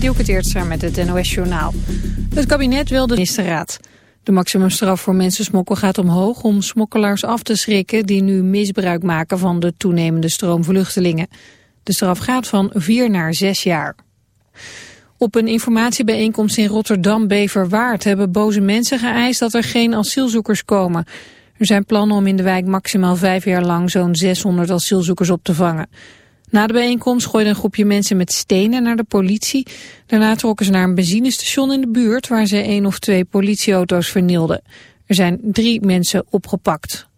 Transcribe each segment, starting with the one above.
Dielke Teertstra met het NOS-journaal. Het kabinet wil de ministerraad. De maximumstraf voor mensensmokkel gaat omhoog om smokkelaars af te schrikken... die nu misbruik maken van de toenemende stroom vluchtelingen. De straf gaat van vier naar zes jaar. Op een informatiebijeenkomst in Rotterdam-Beverwaard... hebben boze mensen geëist dat er geen asielzoekers komen. Er zijn plannen om in de wijk maximaal vijf jaar lang... zo'n 600 asielzoekers op te vangen. Na de bijeenkomst gooide een groepje mensen met stenen naar de politie. Daarna trokken ze naar een benzinestation in de buurt waar ze één of twee politieauto's vernielden. Er zijn drie mensen opgepakt.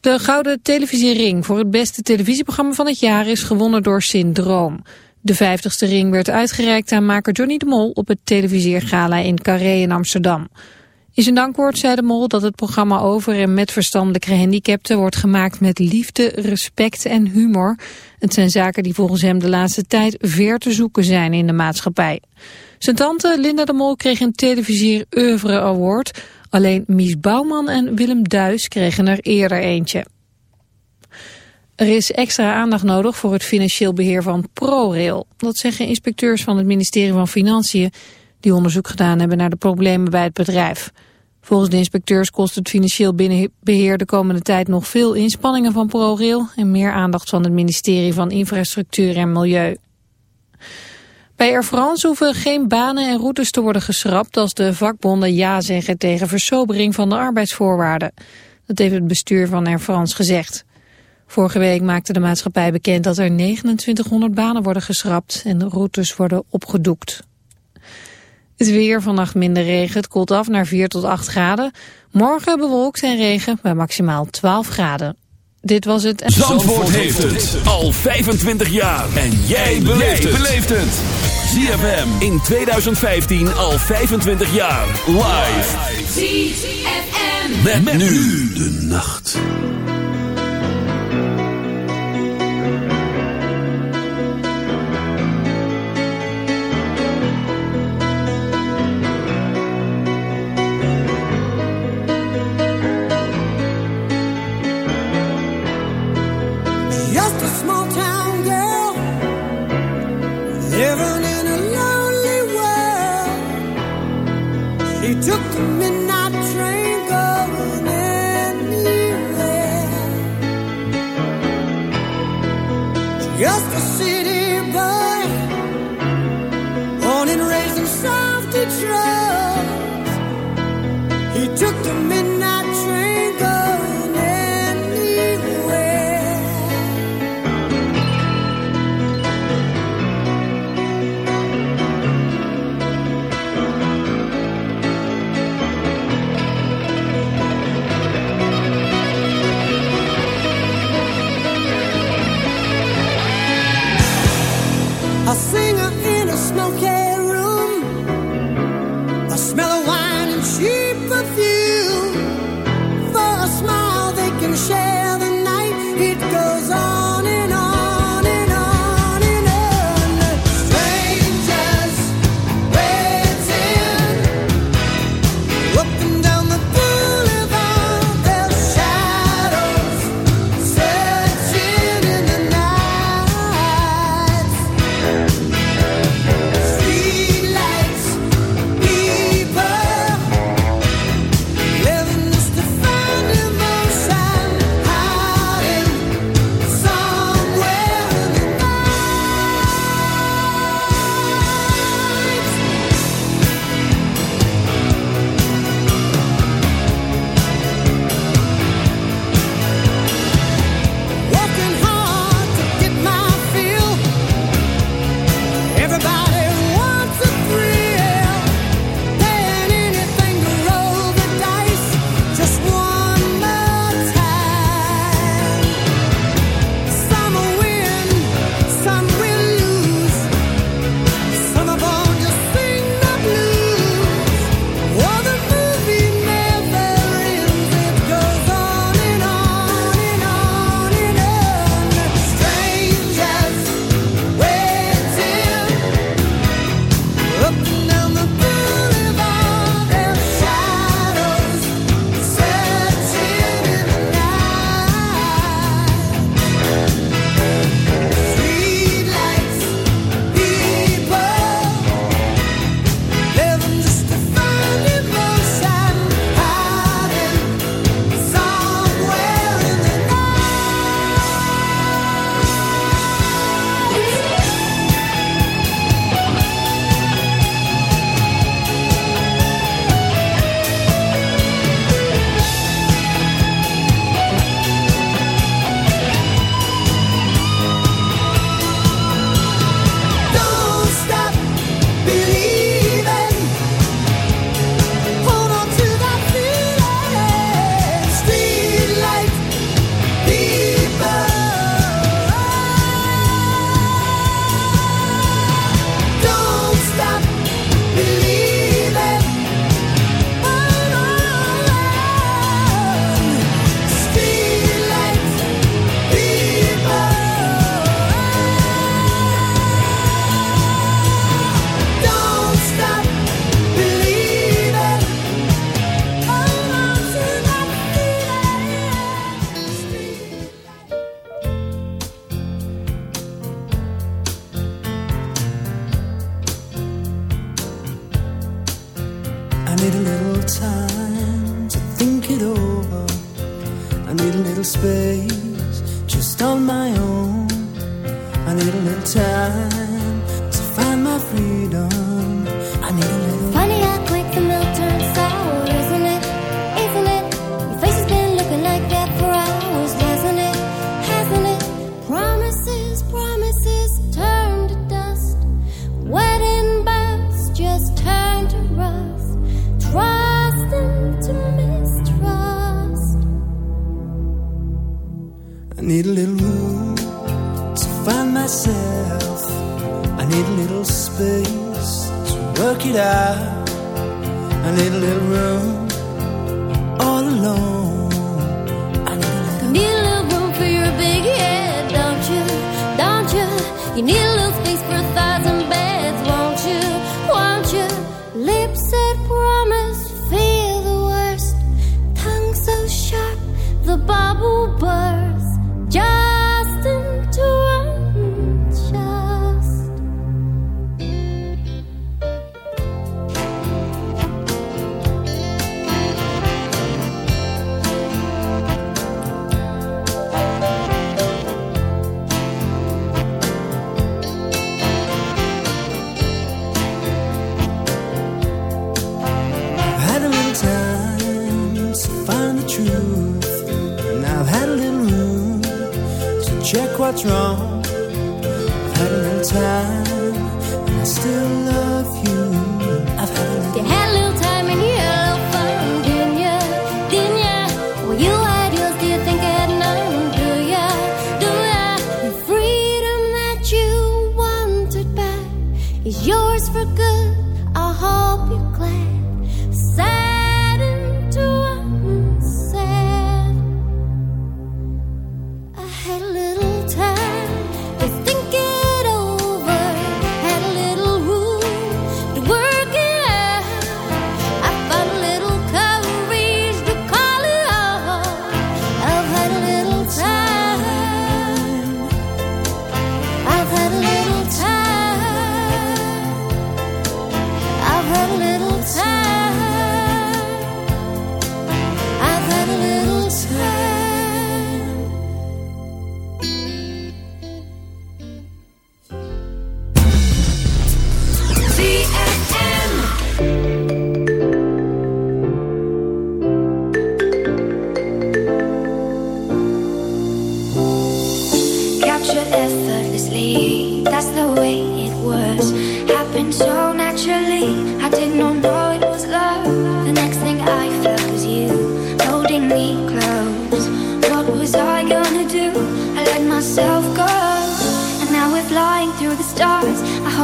De Gouden Televisiering voor het beste televisieprogramma van het jaar is gewonnen door Syndroom. De vijftigste ring werd uitgereikt aan maker Johnny de Mol op het televisiergala in Carré in Amsterdam. In zijn dankwoord zei de Mol dat het programma over en met verstandelijke gehandicapten wordt gemaakt met liefde, respect en humor. Het zijn zaken die volgens hem de laatste tijd ver te zoeken zijn in de maatschappij. Zijn tante Linda de Mol kreeg een televisier oeuvre award. Alleen Mies Bouwman en Willem Duis kregen er eerder eentje. Er is extra aandacht nodig voor het financieel beheer van ProRail. Dat zeggen inspecteurs van het ministerie van Financiën die onderzoek gedaan hebben naar de problemen bij het bedrijf. Volgens de inspecteurs kost het financieel beheer de komende tijd nog veel inspanningen van ProRail en meer aandacht van het ministerie van Infrastructuur en Milieu. Bij Air France hoeven geen banen en routes te worden geschrapt als de vakbonden ja zeggen tegen versobering van de arbeidsvoorwaarden. Dat heeft het bestuur van Air France gezegd. Vorige week maakte de maatschappij bekend dat er 2900 banen worden geschrapt en routes worden opgedoekt. Het weer, vannacht minder regen, het koelt af naar 4 tot 8 graden. Morgen bewolkt en regen bij maximaal 12 graden. Dit was het... Zandvoort, Zandvoort heeft het al 25 jaar. En jij beleeft het. ZFM in 2015 al 25 jaar. Live. ZFM. Met, met nu de nacht.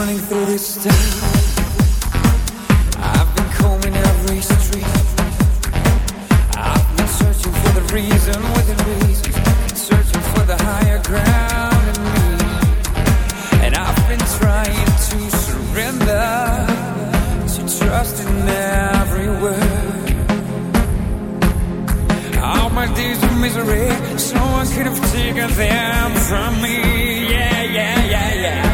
running through this town. I've been combing every street. I've been searching for the reason within reason, searching for the higher ground in me. And I've been trying to surrender to trust in every word. All my days of misery, someone could have taken them from me. Yeah, yeah, yeah, yeah.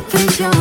faith in you.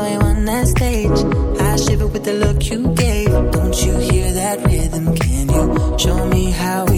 saw you on that stage. I shiver with the look you gave. Don't you hear that rhythm? Can you show me how?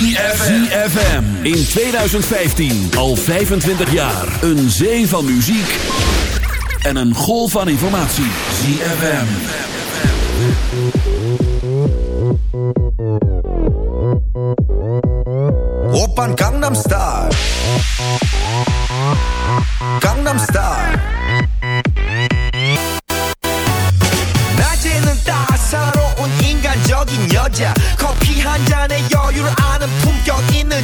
ZFM. In 2015. Al 25 jaar. Een zee van muziek. En een golf van informatie. ZFM. Op aan Gangnam Star. Gangnam Star.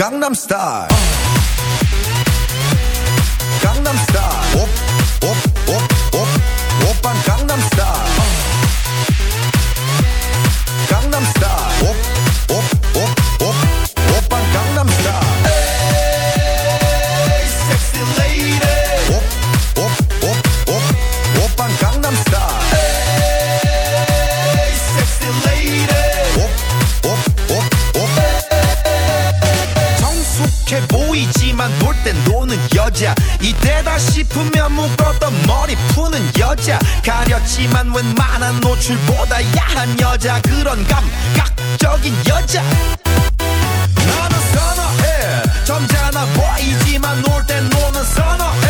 Gangnam Style. 했던 머리 푸는 여자. 가렸지만 웬만한 노출보다 야한 여자. 그런 감각적인 여자. 나는 선어해. 점잖아 보이지만 놀 땐 노는 선어해.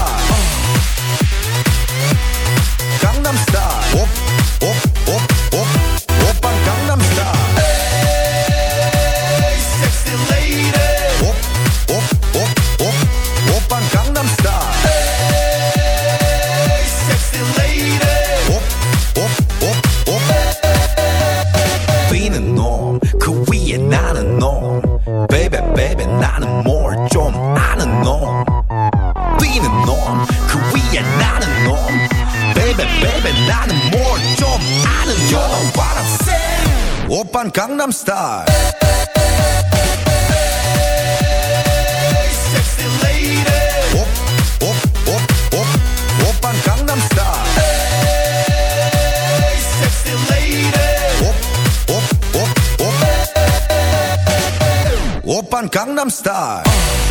Gangnam op, Gangnam Style.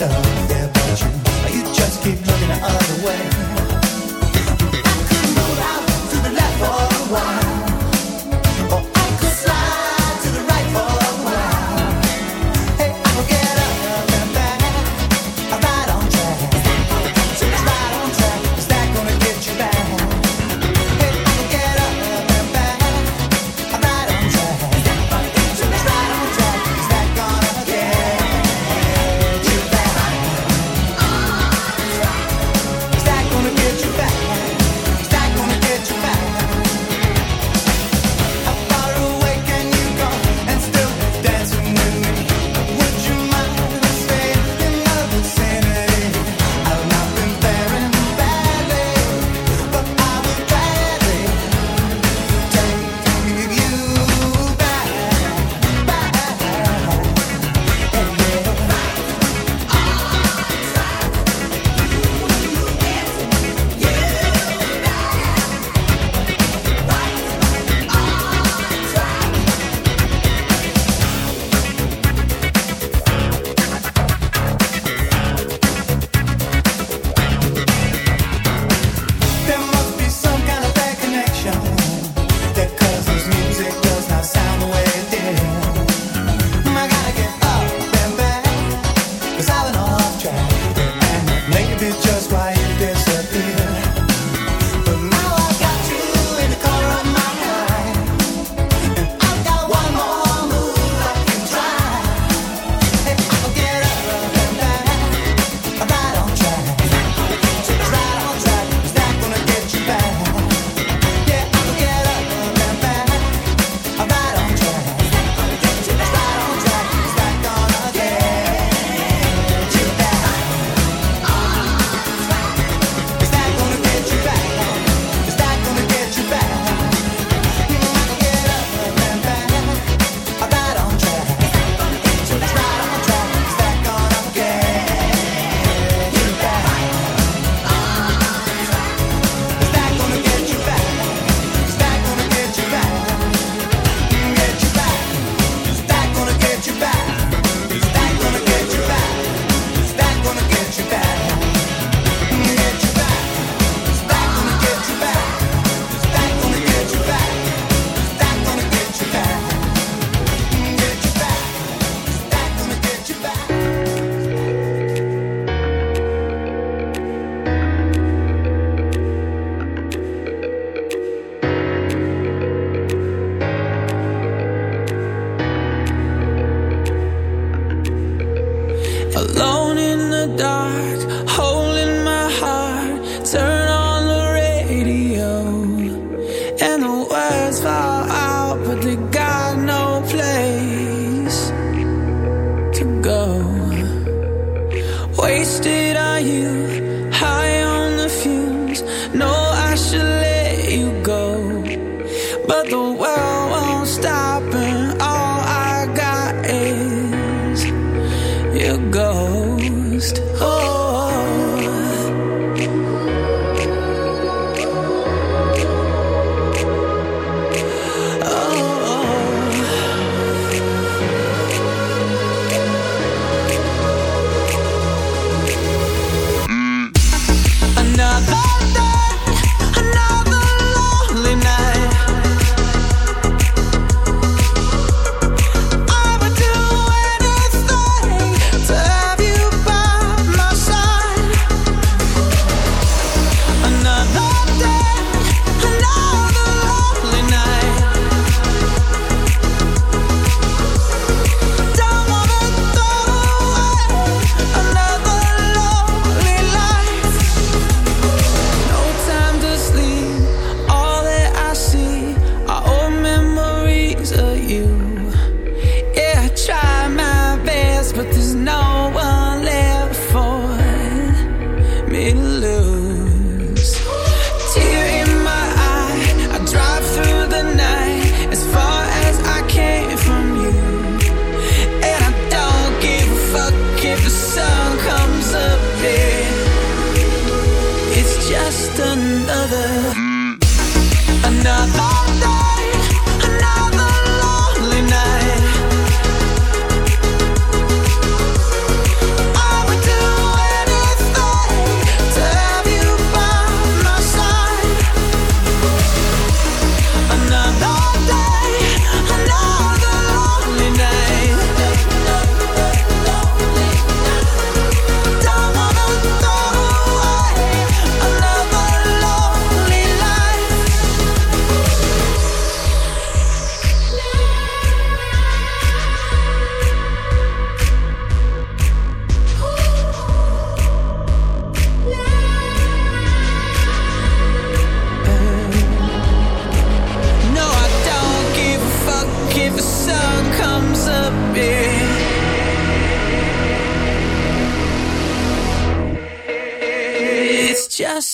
stop